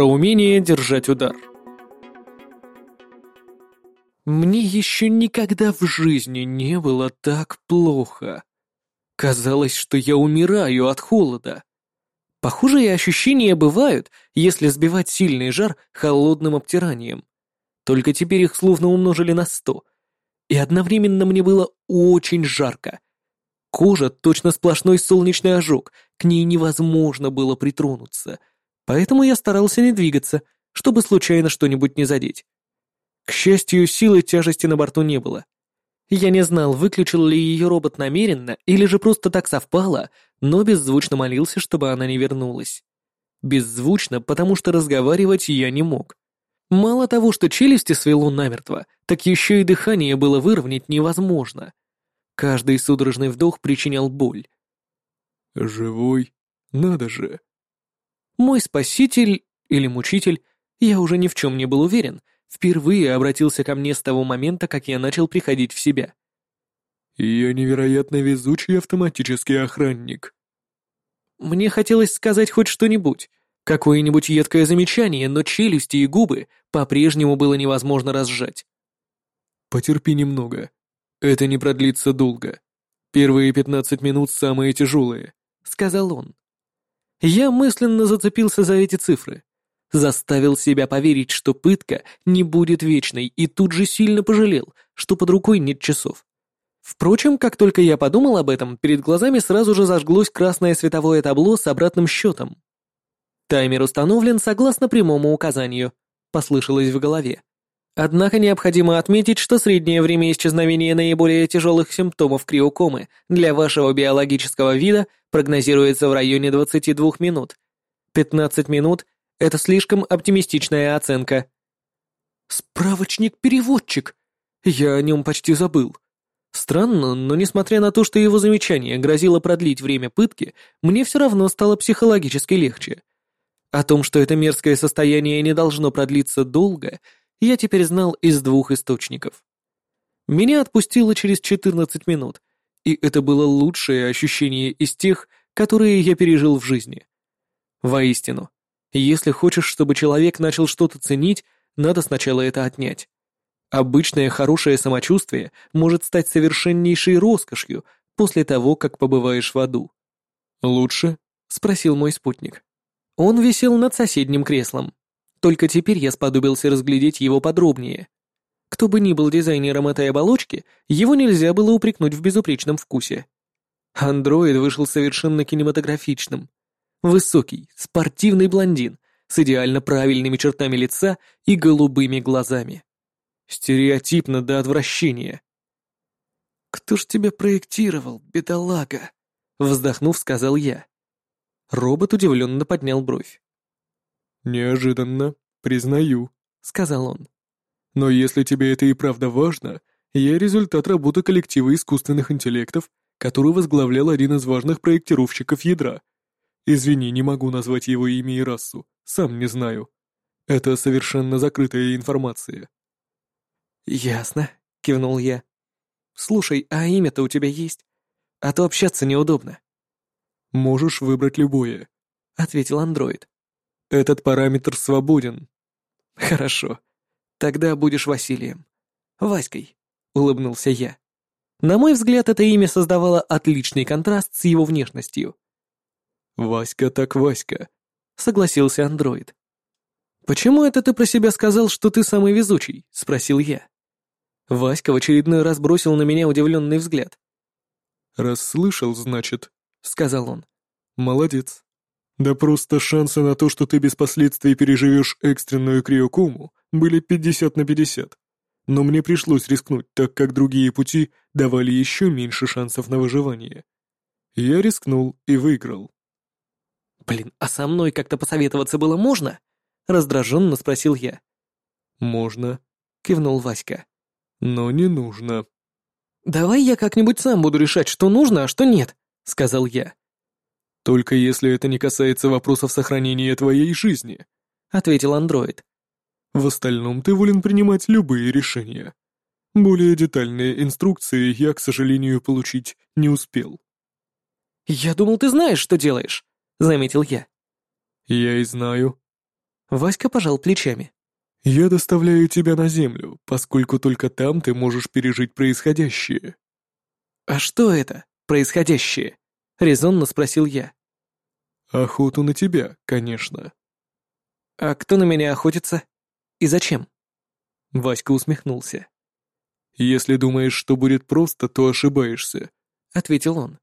про умение держать удар. Мне еще никогда в жизни не было так плохо. Казалось, что я умираю от холода. Похожие ощущения бывают, если сбивать сильный жар холодным обтиранием. Только теперь их словно умножили на сто. И одновременно мне было очень жарко. Кожа точно сплошной солнечный ожог, к ней невозможно было притронуться. Поэтому я старался не двигаться, чтобы случайно что-нибудь не задеть. К счастью, силы тяжести на борту не было. Я не знал, выключил ли ее робот намеренно или же просто так совпало, но беззвучно молился, чтобы она не вернулась. Беззвучно, потому что разговаривать я не мог. Мало того, что челюсти свело намертво, так еще и дыхание было выровнять невозможно. Каждый судорожный вдох причинял боль. «Живой? Надо же!» Мой спаситель или мучитель, я уже ни в чем не был уверен, впервые обратился ко мне с того момента, как я начал приходить в себя. «Я невероятно везучий автоматический охранник». Мне хотелось сказать хоть что-нибудь, какое-нибудь едкое замечание, но челюсти и губы по-прежнему было невозможно разжать. «Потерпи немного. Это не продлится долго. Первые пятнадцать минут самые тяжелые», — сказал он. Я мысленно зацепился за эти цифры. Заставил себя поверить, что пытка не будет вечной, и тут же сильно пожалел, что под рукой нет часов. Впрочем, как только я подумал об этом, перед глазами сразу же зажглось красное световое табло с обратным счетом. Таймер установлен согласно прямому указанию, послышалось в голове. Однако необходимо отметить, что среднее время исчезновения наиболее тяжелых симптомов криокомы для вашего биологического вида прогнозируется в районе 22 минут. 15 минут это слишком оптимистичная оценка. Справочник-переводчик. Я о нем почти забыл. Странно, но несмотря на то, что его замечание грозило продлить время пытки, мне все равно стало психологически легче. О том, что это мерзкое состояние не должно продлиться долго, я теперь знал из двух источников. Меня отпустило через 14 минут, и это было лучшее ощущение из тех, которые я пережил в жизни. Воистину, если хочешь, чтобы человек начал что-то ценить, надо сначала это отнять. Обычное хорошее самочувствие может стать совершеннейшей роскошью после того, как побываешь в аду. «Лучше?» — спросил мой спутник. Он висел над соседним креслом. Только теперь я сподобился разглядеть его подробнее. Кто бы ни был дизайнером этой оболочки, его нельзя было упрекнуть в безупречном вкусе. Андроид вышел совершенно кинематографичным. Высокий, спортивный блондин с идеально правильными чертами лица и голубыми глазами. Стереотипно до отвращения. «Кто ж тебя проектировал, бедолага?» Вздохнув, сказал я. Робот удивленно поднял бровь. «Неожиданно, признаю», — сказал он. «Но если тебе это и правда важно, я результат работы коллектива искусственных интеллектов, который возглавлял один из важных проектировщиков ядра. Извини, не могу назвать его имя и расу, сам не знаю. Это совершенно закрытая информация». «Ясно», — кивнул я. «Слушай, а имя-то у тебя есть? А то общаться неудобно». «Можешь выбрать любое», — ответил андроид. «Этот параметр свободен». «Хорошо. Тогда будешь Василием. Васькой», — улыбнулся я. На мой взгляд, это имя создавало отличный контраст с его внешностью. «Васька так Васька», — согласился андроид. «Почему это ты про себя сказал, что ты самый везучий?» — спросил я. Васька в очередной раз бросил на меня удивленный взгляд. «Расслышал, значит», — сказал он. «Молодец. Да просто шансы на то, что ты без последствий переживешь экстренную криокому, были 50 на 50. Но мне пришлось рискнуть, так как другие пути давали еще меньше шансов на выживание. Я рискнул и выиграл. «Блин, а со мной как-то посоветоваться было можно?» — раздраженно спросил я. «Можно», — кивнул Васька. «Но не нужно». «Давай я как-нибудь сам буду решать, что нужно, а что нет», — сказал я. «Только если это не касается вопросов сохранения твоей жизни», — ответил андроид. «В остальном ты волен принимать любые решения. Более детальные инструкции я, к сожалению, получить не успел». «Я думал, ты знаешь, что делаешь», — заметил я. «Я и знаю». Васька пожал плечами. «Я доставляю тебя на Землю, поскольку только там ты можешь пережить происходящее». «А что это, происходящее?» — резонно спросил я. «Охоту на тебя, конечно». «А кто на меня охотится? И зачем?» Васька усмехнулся. «Если думаешь, что будет просто, то ошибаешься», — ответил он.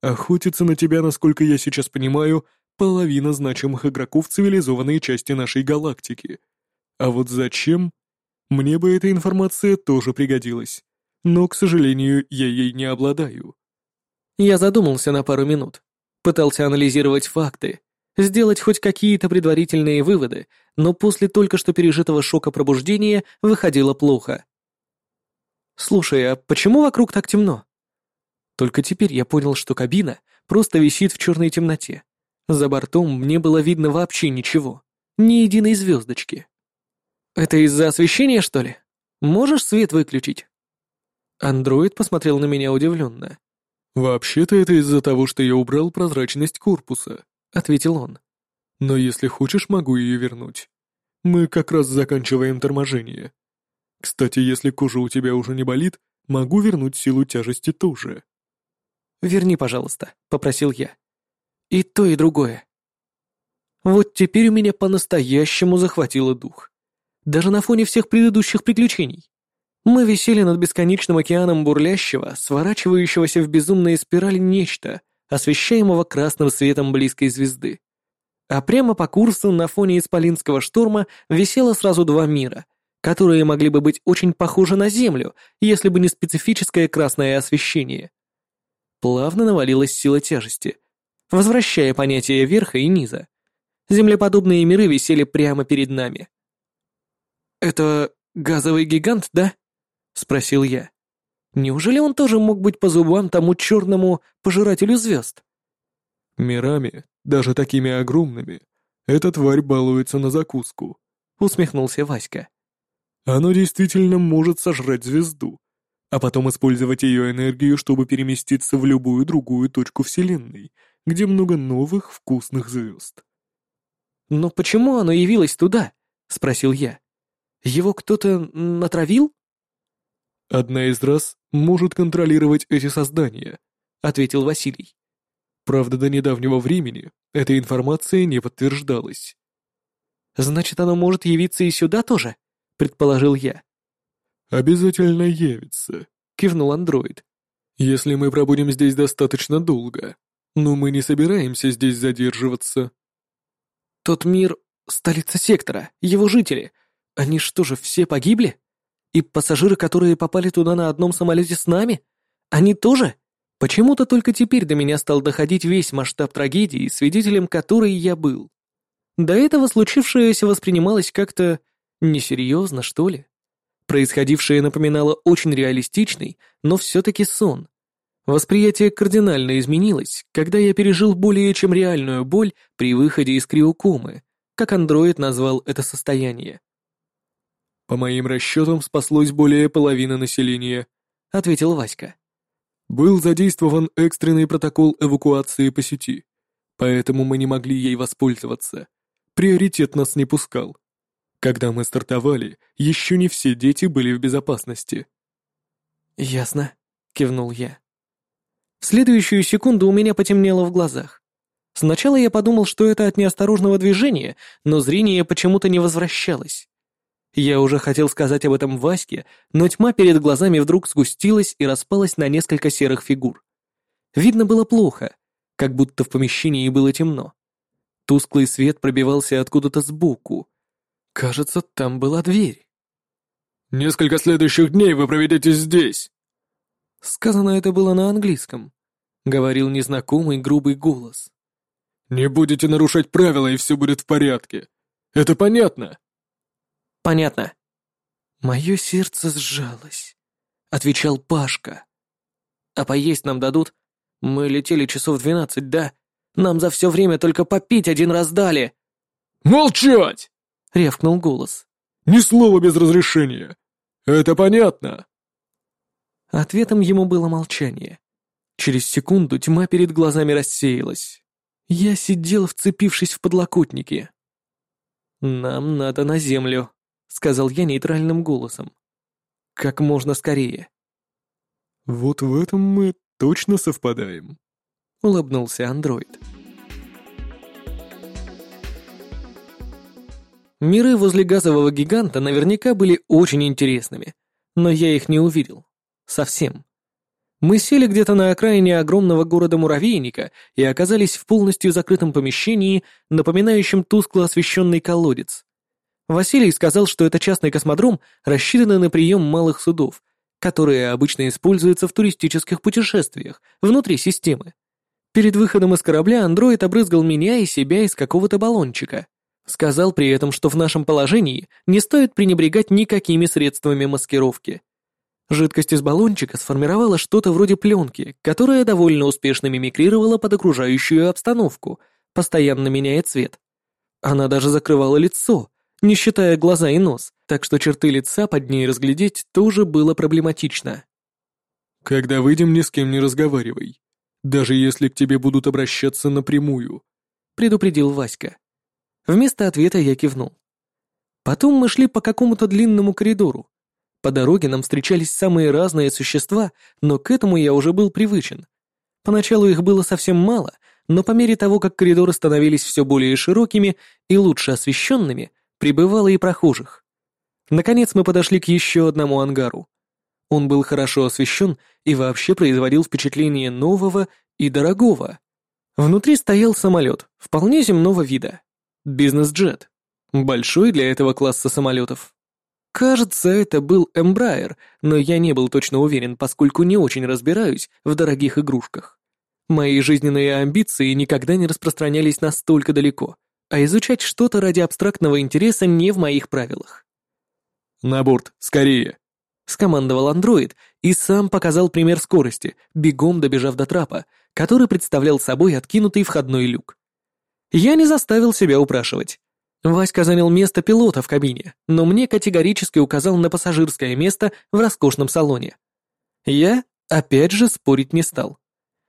«Охотиться на тебя, насколько я сейчас понимаю, половина значимых игроков цивилизованной части нашей галактики. А вот зачем? Мне бы эта информация тоже пригодилась, но, к сожалению, я ей не обладаю». Я задумался на пару минут, пытался анализировать факты, сделать хоть какие-то предварительные выводы, но после только что пережитого шока пробуждения выходило плохо. «Слушай, а почему вокруг так темно?» Только теперь я понял, что кабина просто висит в черной темноте. За бортом мне было видно вообще ничего, ни единой звездочки. «Это из-за освещения, что ли? Можешь свет выключить?» Андроид посмотрел на меня удивленно. «Вообще-то это из-за того, что я убрал прозрачность корпуса», — ответил он. «Но если хочешь, могу ее вернуть. Мы как раз заканчиваем торможение. Кстати, если кожа у тебя уже не болит, могу вернуть силу тяжести тоже». «Верни, пожалуйста», — попросил я. «И то, и другое». Вот теперь у меня по-настоящему захватило дух. Даже на фоне всех предыдущих приключений. Мы висели над бесконечным океаном бурлящего, сворачивающегося в безумные спирали нечто, освещаемого красным светом близкой звезды. А прямо по курсу на фоне исполинского шторма висело сразу два мира, которые могли бы быть очень похожи на Землю, если бы не специфическое красное освещение. Плавно навалилась сила тяжести, возвращая понятие верха и низа. Землеподобные миры висели прямо перед нами. «Это газовый гигант, да?» — спросил я. «Неужели он тоже мог быть по зубам тому черному пожирателю звезд?» «Мирами, даже такими огромными, эта тварь балуется на закуску», — усмехнулся Васька. «Оно действительно может сожрать звезду, а потом использовать ее энергию, чтобы переместиться в любую другую точку Вселенной, где много новых вкусных звезд». «Но почему оно явилось туда?» — спросил я. «Его кто-то натравил?» «Одна из рас может контролировать эти создания», — ответил Василий. Правда, до недавнего времени эта информация не подтверждалась. «Значит, оно может явиться и сюда тоже?» — предположил я. «Обязательно явится», — кивнул андроид. «Если мы пробудем здесь достаточно долго. Но мы не собираемся здесь задерживаться». «Тот мир — столица сектора, его жители. Они что же, все погибли?» И пассажиры, которые попали туда на одном самолете с нами? Они тоже? Почему-то только теперь до меня стал доходить весь масштаб трагедии, свидетелем которой я был. До этого случившееся воспринималось как-то несерьезно, что ли. Происходившее напоминало очень реалистичный, но все-таки сон. Восприятие кардинально изменилось, когда я пережил более чем реальную боль при выходе из криокомы, как андроид назвал это состояние. «По моим расчетам, спаслось более половины населения», — ответил Васька. «Был задействован экстренный протокол эвакуации по сети, поэтому мы не могли ей воспользоваться. Приоритет нас не пускал. Когда мы стартовали, еще не все дети были в безопасности». «Ясно», — кивнул я. В следующую секунду у меня потемнело в глазах. Сначала я подумал, что это от неосторожного движения, но зрение почему-то не возвращалось. Я уже хотел сказать об этом Ваське, но тьма перед глазами вдруг сгустилась и распалась на несколько серых фигур. Видно было плохо, как будто в помещении было темно. Тусклый свет пробивался откуда-то сбоку. Кажется, там была дверь. «Несколько следующих дней вы проведете здесь!» Сказано это было на английском. Говорил незнакомый грубый голос. «Не будете нарушать правила, и все будет в порядке. Это понятно?» Понятно. Мое сердце сжалось, отвечал Пашка. А поесть нам дадут? Мы летели часов двенадцать, да? Нам за все время только попить один раз дали. Молчать! рявкнул голос. Ни слова без разрешения. Это понятно. Ответом ему было молчание. Через секунду тьма перед глазами рассеялась. Я сидел, вцепившись в подлокотники. «Нам надо на землю», — сказал я нейтральным голосом. «Как можно скорее». «Вот в этом мы точно совпадаем», — улыбнулся андроид. Миры возле газового гиганта наверняка были очень интересными, но я их не увидел. Совсем. Мы сели где-то на окраине огромного города-муравейника и оказались в полностью закрытом помещении, напоминающем тускло освещенный колодец. Василий сказал, что это частный космодром, рассчитанный на прием малых судов, которые обычно используются в туристических путешествиях внутри системы. Перед выходом из корабля андроид обрызгал меня и себя из какого-то баллончика. Сказал при этом, что в нашем положении не стоит пренебрегать никакими средствами маскировки. Жидкость из баллончика сформировала что-то вроде пленки, которая довольно успешно мимикрировала под окружающую обстановку, постоянно меняя цвет. Она даже закрывала лицо, не считая глаза и нос, так что черты лица под ней разглядеть тоже было проблематично. «Когда выйдем, ни с кем не разговаривай, даже если к тебе будут обращаться напрямую», — предупредил Васька. Вместо ответа я кивнул. Потом мы шли по какому-то длинному коридору, по дороге нам встречались самые разные существа, но к этому я уже был привычен. Поначалу их было совсем мало, но по мере того, как коридоры становились все более широкими и лучше освещенными, прибывало и прохожих. Наконец мы подошли к еще одному ангару. Он был хорошо освещен и вообще производил впечатление нового и дорогого. Внутри стоял самолет, вполне земного вида. Бизнес-джет. Большой для этого класса самолетов. Кажется, это был Эмбрайер, но я не был точно уверен, поскольку не очень разбираюсь в дорогих игрушках. Мои жизненные амбиции никогда не распространялись настолько далеко, а изучать что-то ради абстрактного интереса не в моих правилах. «На борт, скорее!» — скомандовал андроид и сам показал пример скорости, бегом добежав до трапа, который представлял собой откинутый входной люк. Я не заставил себя упрашивать. Васька занял место пилота в кабине, но мне категорически указал на пассажирское место в роскошном салоне. Я, опять же, спорить не стал.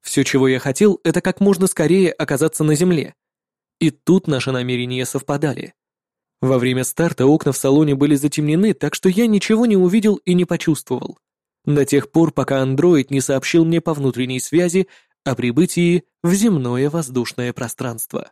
Все, чего я хотел, это как можно скорее оказаться на земле. И тут наши намерения совпадали. Во время старта окна в салоне были затемнены, так что я ничего не увидел и не почувствовал. До тех пор, пока андроид не сообщил мне по внутренней связи о прибытии в земное воздушное пространство.